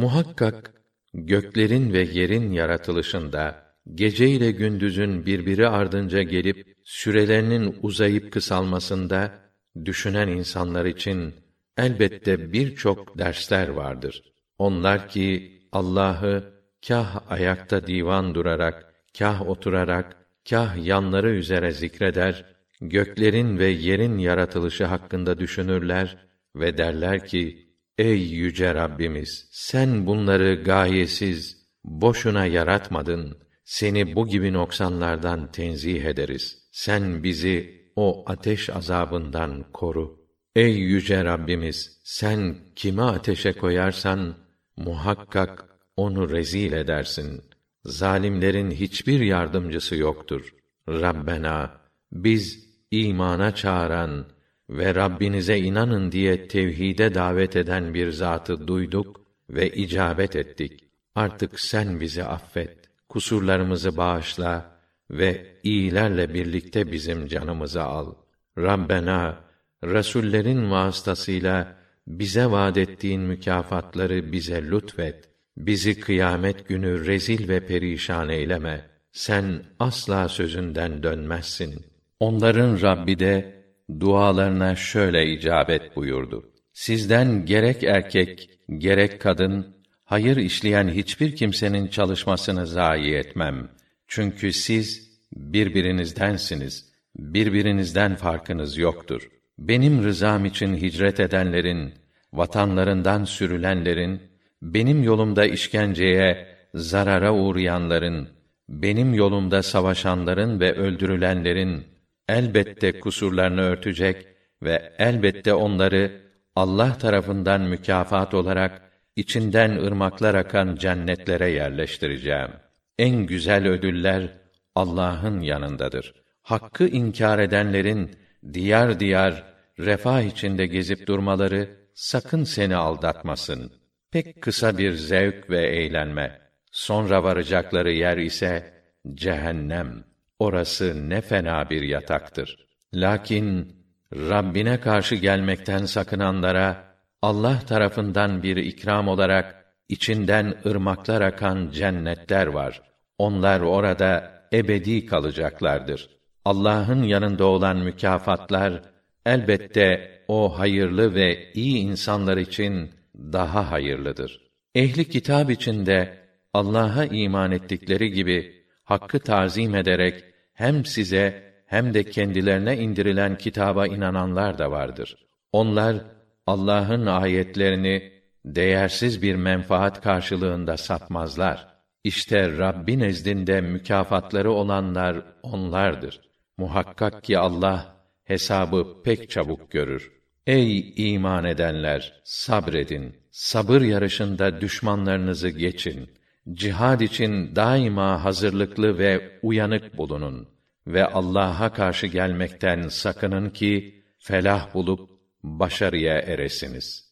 Muhakkak göklerin ve yerin yaratılışında gece ile gündüzün birbiri ardınca gelip sürelerinin uzayıp kısalmasında düşünen insanlar için elbette birçok dersler vardır. Onlar ki Allah'ı kah ayakta divan durarak, kah oturarak, kah yanları üzere zikreder, göklerin ve yerin yaratılışı hakkında düşünürler ve derler ki: Ey yüce Rabbimiz, sen bunları gayesiz, boşuna yaratmadın. Seni bu gibi noksanlardan tenzih ederiz. Sen bizi o ateş azabından koru. Ey yüce Rabbimiz, sen kimi ateşe koyarsan muhakkak onu rezil edersin. Zalimlerin hiçbir yardımcısı yoktur. Rabbena, biz imana çağıran ve Rabbinize inanın diye tevhide davet eden bir zatı duyduk ve icabet ettik. Artık sen bizi affet, kusurlarımızı bağışla ve iyilerle birlikte bizim canımızı al. Rabbena, Resullerin vasıtasıyla bize vaad ettiğin mükafatları bize lütfet. Bizi kıyamet günü rezil ve perişan eyleme. Sen asla sözünden dönmezsin. Onların Rabbi de dualarına şöyle icabet buyurdu. Sizden gerek erkek, gerek kadın, hayır işleyen hiçbir kimsenin çalışmasını zayi etmem. Çünkü siz birbirinizdensiniz. Birbirinizden farkınız yoktur. Benim rızam için hicret edenlerin, vatanlarından sürülenlerin, benim yolumda işkenceye, zarara uğrayanların, benim yolumda savaşanların ve öldürülenlerin elbette kusurlarını örtecek ve elbette onları Allah tarafından mükafat olarak içinden ırmaklar akan cennetlere yerleştireceğim. En güzel ödüller Allah'ın yanındadır. Hakkı inkar edenlerin diyar diyar refah içinde gezip durmaları sakın seni aldatmasın. Pek kısa bir zevk ve eğlenme. Sonra varacakları yer ise cehennem. Orası ne fena bir yataktır. Lakin Rabbine karşı gelmekten sakınanlara Allah tarafından bir ikram olarak içinden ırmaklar akan cennetler var. Onlar orada ebedi kalacaklardır. Allah'ın yanında olan mükafatlar elbette o hayırlı ve iyi insanlar için daha hayırlıdır. Ehli kitap içinde Allah'a iman ettikleri gibi hakkı tazim ederek hem size hem de kendilerine indirilen kitaba inananlar da vardır. Onlar Allah'ın ayetlerini değersiz bir menfaat karşılığında satmazlar. İşte Rabbi nezdinde mükafatları olanlar onlardır. Muhakkak ki Allah hesabı pek çabuk görür. Ey iman edenler, sabredin. Sabır yarışında düşmanlarınızı geçin. Cihad için daima hazırlıklı ve uyanık bulunun ve Allah'a karşı gelmekten sakının ki felah bulup başarıya eresiniz.